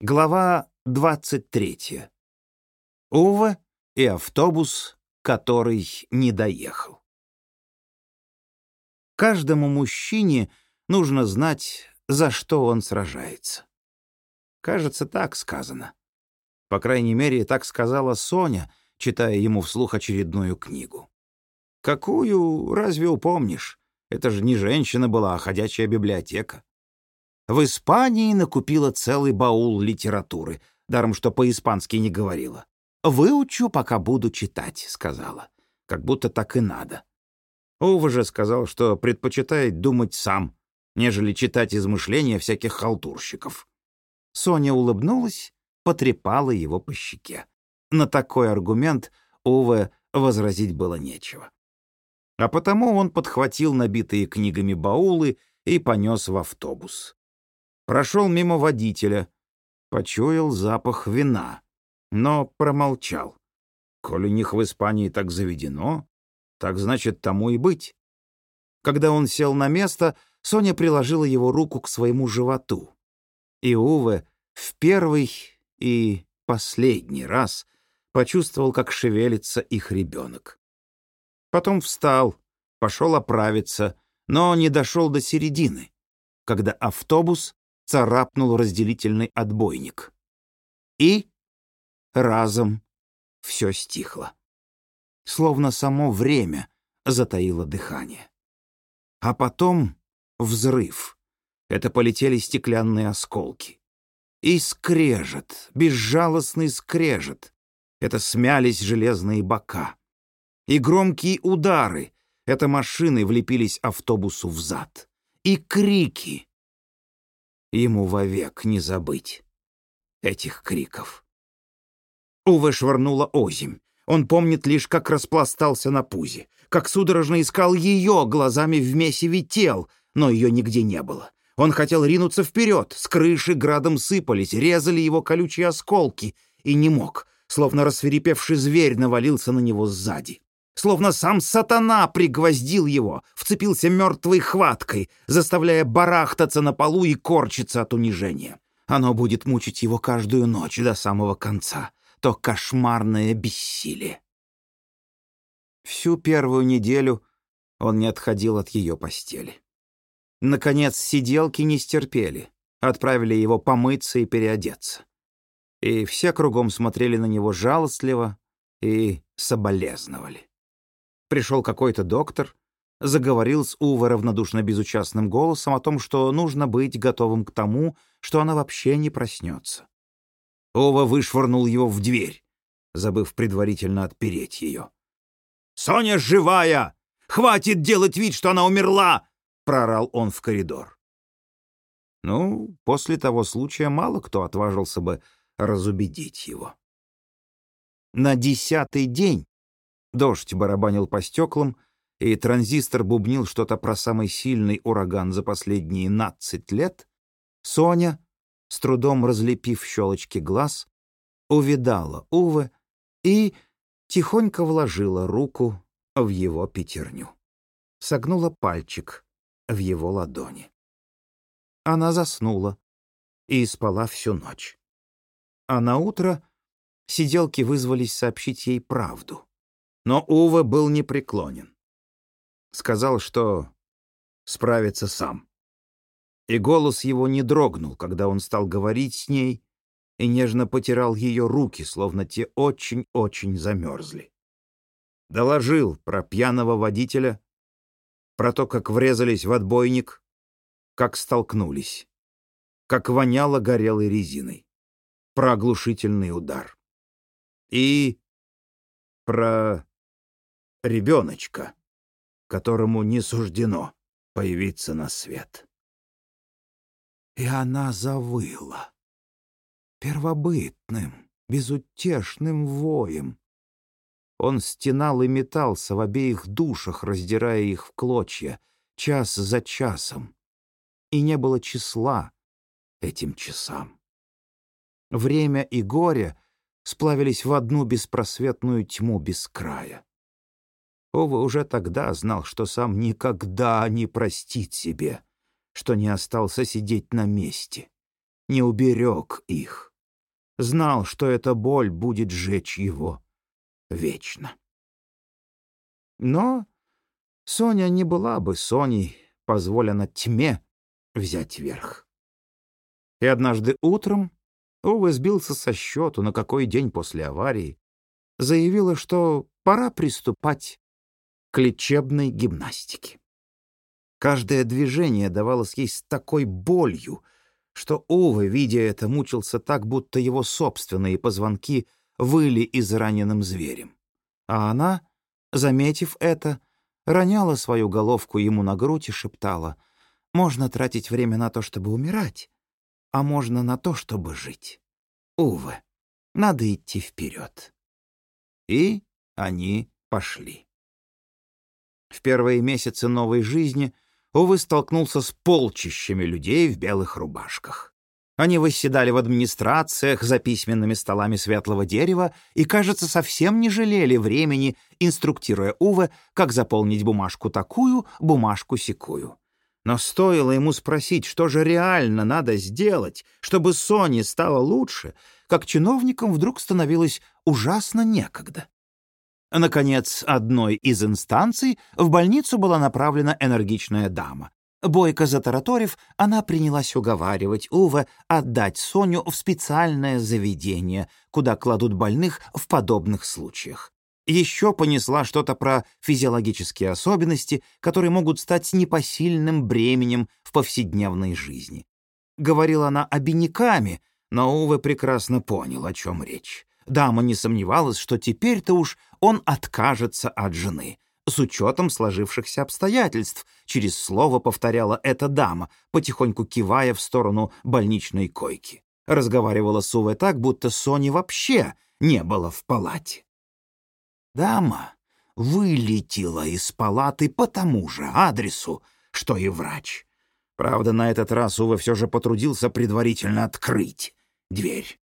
Глава 23. Ува и автобус, который не доехал. Каждому мужчине нужно знать, за что он сражается. Кажется, так сказано. По крайней мере, так сказала Соня, читая ему вслух очередную книгу. Какую, разве упомнишь? Это же не женщина была, а ходячая библиотека. В Испании накупила целый баул литературы, даром что по-испански не говорила. «Выучу, пока буду читать», — сказала. Как будто так и надо. Ува же сказал, что предпочитает думать сам, нежели читать измышления всяких халтурщиков. Соня улыбнулась, потрепала его по щеке. На такой аргумент Уве возразить было нечего. А потому он подхватил набитые книгами баулы и понес в автобус. Прошел мимо водителя, почуял запах вина, но промолчал. Коль у них в Испании так заведено, так значит тому и быть. Когда он сел на место, Соня приложила его руку к своему животу. И Уве в первый и последний раз почувствовал, как шевелится их ребенок. Потом встал, пошел оправиться, но не дошел до середины, когда автобус царапнул разделительный отбойник. И разом все стихло. Словно само время затаило дыхание. А потом взрыв. Это полетели стеклянные осколки. И скрежет, безжалостный скрежет. Это смялись железные бока. И громкие удары. Это машины влепились автобусу в зад. И крики. Ему вовек не забыть этих криков. Уве швырнула озимь. Он помнит лишь, как распластался на пузе, как судорожно искал ее глазами в месиве тел, но ее нигде не было. Он хотел ринуться вперед, с крыши градом сыпались, резали его колючие осколки, и не мог, словно рассверепевший зверь навалился на него сзади словно сам сатана пригвоздил его, вцепился мертвой хваткой, заставляя барахтаться на полу и корчиться от унижения. Оно будет мучить его каждую ночь до самого конца. То кошмарное бессилие. Всю первую неделю он не отходил от ее постели. Наконец, сиделки не стерпели, отправили его помыться и переодеться. И все кругом смотрели на него жалостливо и соболезновали. Пришел какой-то доктор, заговорил с Уве равнодушно безучастным голосом о том, что нужно быть готовым к тому, что она вообще не проснется. Ова вышвырнул его в дверь, забыв предварительно отпереть ее. «Соня живая! Хватит делать вид, что она умерла!» — прорал он в коридор. Ну, после того случая мало кто отважился бы разубедить его. На десятый день Дождь барабанил по стеклам, и транзистор бубнил что-то про самый сильный ураган за последние надцать лет, Соня, с трудом разлепив щелочки глаз, увидала Уве и тихонько вложила руку в его пятерню. Согнула пальчик в его ладони. Она заснула и спала всю ночь. А на утро сиделки вызвались сообщить ей правду. Но Ува был непреклонен. Сказал, что справится сам. И голос его не дрогнул, когда он стал говорить с ней и нежно потирал ее руки, словно те очень-очень замерзли. Доложил про пьяного водителя, про то, как врезались в отбойник, как столкнулись, как воняло горелой резиной, про оглушительный удар. И про ребеночка, которому не суждено появиться на свет. И она завыла первобытным, безутешным воем. Он стенал и метался в обеих душах, раздирая их в клочья, час за часом. И не было числа этим часам. Время и горе сплавились в одну беспросветную тьму без края. Ова уже тогда знал, что сам никогда не простит себе, что не остался сидеть на месте, не уберег их. знал, что эта боль будет жечь его вечно. Но Соня не была бы Соней, позволена тьме взять верх. И однажды утром Ова сбился со счету, на какой день после аварии, заявила, что пора приступать к лечебной гимнастике. Каждое движение давалось ей с такой болью, что Ова, видя это, мучился так, будто его собственные позвонки выли израненным зверем. А она, заметив это, роняла свою головку ему на грудь и шептала, «Можно тратить время на то, чтобы умирать, а можно на то, чтобы жить. Увы, надо идти вперед». И они пошли. В первые месяцы новой жизни — Увы столкнулся с полчищами людей в белых рубашках. Они восседали в администрациях за письменными столами светлого дерева и, кажется, совсем не жалели времени, инструктируя Уве, как заполнить бумажку такую, бумажку секую. Но стоило ему спросить, что же реально надо сделать, чтобы Соне стало лучше, как чиновникам вдруг становилось ужасно некогда. Наконец, одной из инстанций в больницу была направлена энергичная дама. Бойко затараторив, она принялась уговаривать Уве отдать Соню в специальное заведение, куда кладут больных в подобных случаях. Еще понесла что-то про физиологические особенности, которые могут стать непосильным бременем в повседневной жизни. Говорила она обиняками, но Уве прекрасно понял, о чем речь. Дама не сомневалась, что теперь-то уж он откажется от жены. С учетом сложившихся обстоятельств, через слово повторяла эта дама, потихоньку кивая в сторону больничной койки. Разговаривала с Уве так, будто Сони вообще не было в палате. Дама вылетела из палаты по тому же адресу, что и врач. Правда, на этот раз Уве все же потрудился предварительно открыть дверь.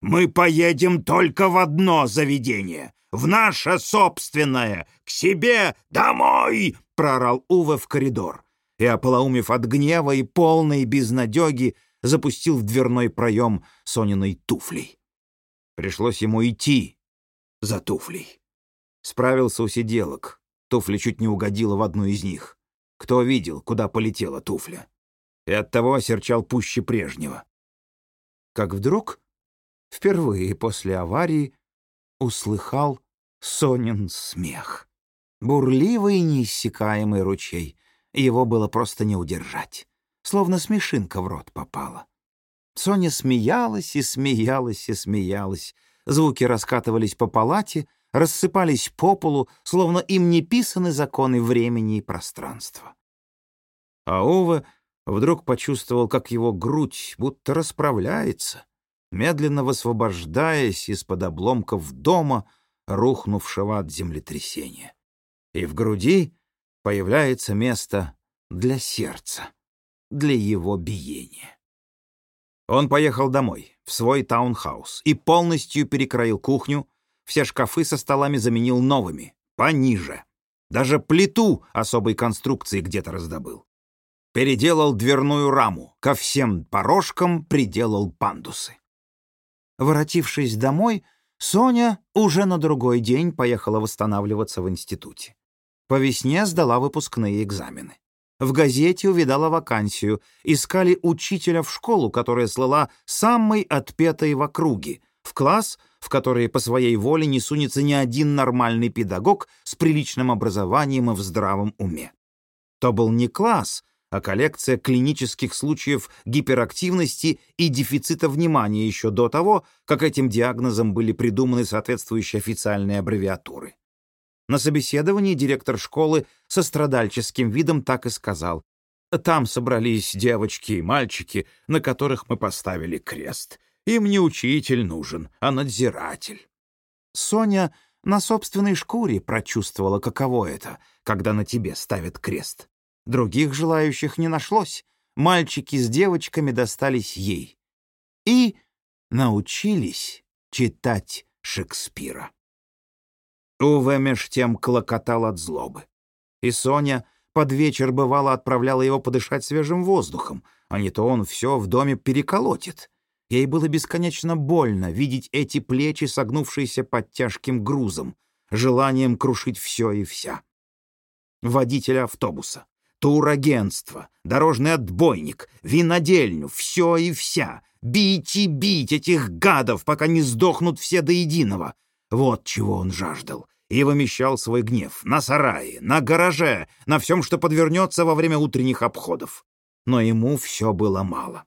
Мы поедем только в одно заведение, в наше собственное, к себе домой!» — прорал Уве в коридор. И, ополоумев от гнева и полной безнадеги, запустил в дверной проем Сониной туфлей. Пришлось ему идти за туфлей. Справился у сиделок. Туфля чуть не угодила в одну из них. Кто видел, куда полетела туфля? И оттого осерчал пуще прежнего. Как вдруг впервые после аварии услыхал Сонин смех. Бурливый неиссякаемый ручей. Его было просто не удержать. Словно смешинка в рот попала. Соня смеялась и смеялась и смеялась. Звуки раскатывались по палате, рассыпались по полу, словно им не писаны законы времени и пространства. А Ова вдруг почувствовал, как его грудь будто расправляется, медленно высвобождаясь из-под обломков дома, рухнувшего от землетрясения. И в груди появляется место для сердца, для его биения. Он поехал домой, в свой таунхаус, и полностью перекроил кухню, все шкафы со столами заменил новыми, пониже. Даже плиту особой конструкции где-то раздобыл. Переделал дверную раму, ко всем порожкам приделал пандусы. Воротившись домой, Соня уже на другой день поехала восстанавливаться в институте. По весне сдала выпускные экзамены. В газете увидала вакансию. Искали учителя в школу, которая слала самой отпетой в округе, в класс, в который по своей воле не сунется ни один нормальный педагог с приличным образованием и в здравом уме. То был не класс, а коллекция клинических случаев гиперактивности и дефицита внимания еще до того, как этим диагнозом были придуманы соответствующие официальные аббревиатуры. На собеседовании директор школы со страдальческим видом так и сказал. «Там собрались девочки и мальчики, на которых мы поставили крест. Им не учитель нужен, а надзиратель». Соня на собственной шкуре прочувствовала, каково это, когда на тебе ставят крест. Других желающих не нашлось. Мальчики с девочками достались ей. И научились читать Шекспира. Уве меж тем клокотал от злобы. И Соня под вечер бывало отправляла его подышать свежим воздухом, а не то он все в доме переколотит. Ей было бесконечно больно видеть эти плечи, согнувшиеся под тяжким грузом, желанием крушить все и вся. Водителя автобуса, турагентство, дорожный отбойник, винодельню, все и вся. Бить и бить этих гадов, пока не сдохнут все до единого. Вот чего он жаждал. И вымещал свой гнев на сарае, на гараже, на всем, что подвернется во время утренних обходов. Но ему все было мало.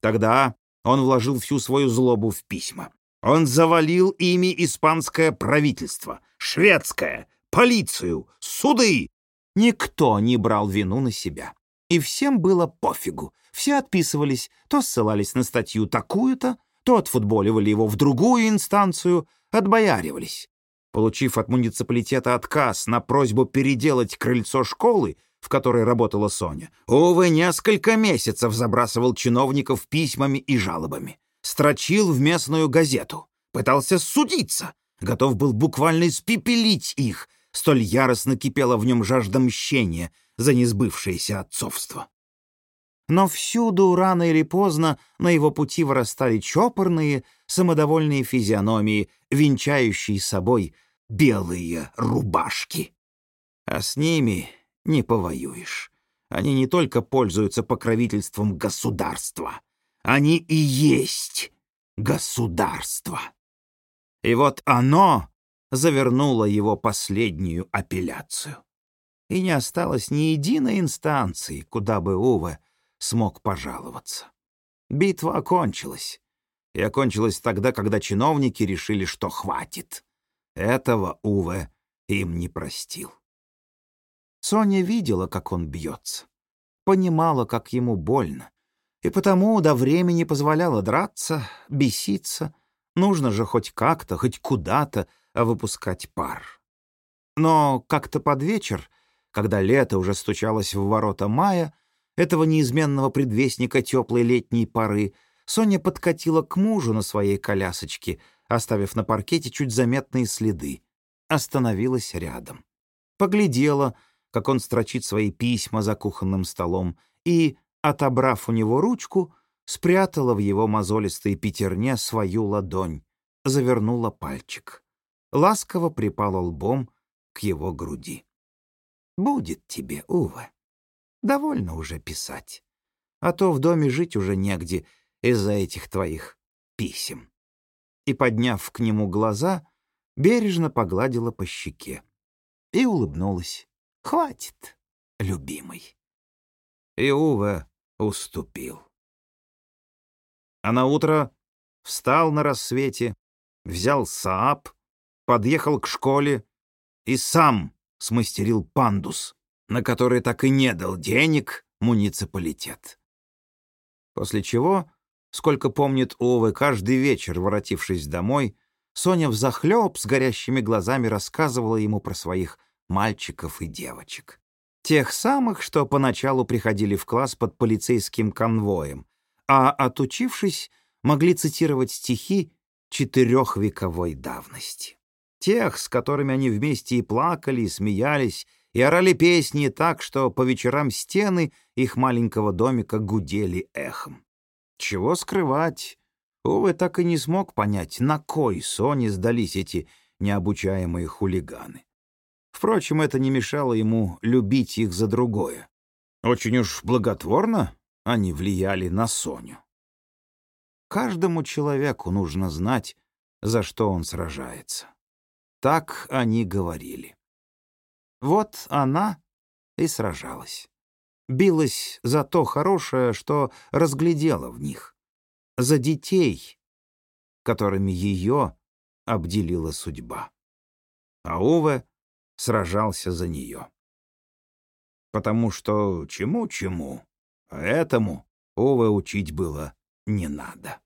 Тогда он вложил всю свою злобу в письма. Он завалил ими испанское правительство, шведское, полицию, суды. Никто не брал вину на себя. И всем было пофигу. Все отписывались, то ссылались на статью такую-то, то отфутболивали его в другую инстанцию, отбояривались. Получив от муниципалитета отказ на просьбу переделать крыльцо школы, в которой работала Соня, Увы, несколько месяцев забрасывал чиновников письмами и жалобами. Строчил в местную газету. Пытался судиться. Готов был буквально испепелить их. Столь яростно кипела в нем жажда мщения за несбывшееся отцовство. Но всюду, рано или поздно, на его пути вырастали чопорные, самодовольные физиономии, венчающие собой белые рубашки. А с ними не повоюешь. Они не только пользуются покровительством государства, они и есть государство. И вот оно завернуло его последнюю апелляцию. И не осталось ни единой инстанции, куда бы Уве смог пожаловаться. Битва окончилась. И окончилась тогда, когда чиновники решили, что хватит. Этого Уве им не простил. Соня видела, как он бьется, понимала, как ему больно, и потому до времени позволяла драться, беситься. Нужно же хоть как-то, хоть куда-то выпускать пар. Но как-то под вечер, когда лето уже стучалось в ворота мая, этого неизменного предвестника теплой летней поры, Соня подкатила к мужу на своей колясочке, оставив на паркете чуть заметные следы. Остановилась рядом. Поглядела — как он строчит свои письма за кухонным столом, и, отобрав у него ручку, спрятала в его мозолистой пятерне свою ладонь, завернула пальчик. Ласково припала лбом к его груди. «Будет тебе, Ува. Довольно уже писать. А то в доме жить уже негде из-за этих твоих писем». И, подняв к нему глаза, бережно погладила по щеке и улыбнулась. Хватит, любимый. И Уве уступил. А на утро встал на рассвете, взял Саап, подъехал к школе и сам смастерил пандус, на который так и не дал денег муниципалитет. После чего, сколько помнит Уве, каждый вечер, воротившись домой, Соня взахлеб с горящими глазами рассказывала ему про своих мальчиков и девочек. Тех самых, что поначалу приходили в класс под полицейским конвоем, а, отучившись, могли цитировать стихи четырехвековой давности. Тех, с которыми они вместе и плакали, и смеялись, и орали песни так, что по вечерам стены их маленького домика гудели эхом. Чего скрывать? Увы, так и не смог понять, на кой Соне сдались эти необучаемые хулиганы. Впрочем, это не мешало ему любить их за другое. Очень уж благотворно они влияли на Соню. Каждому человеку нужно знать, за что он сражается. Так они говорили. Вот она и сражалась. Билась за то хорошее, что разглядела в них. За детей, которыми ее обделила судьба. А Уве сражался за нее. Потому что чему-чему, а этому Уве учить было не надо.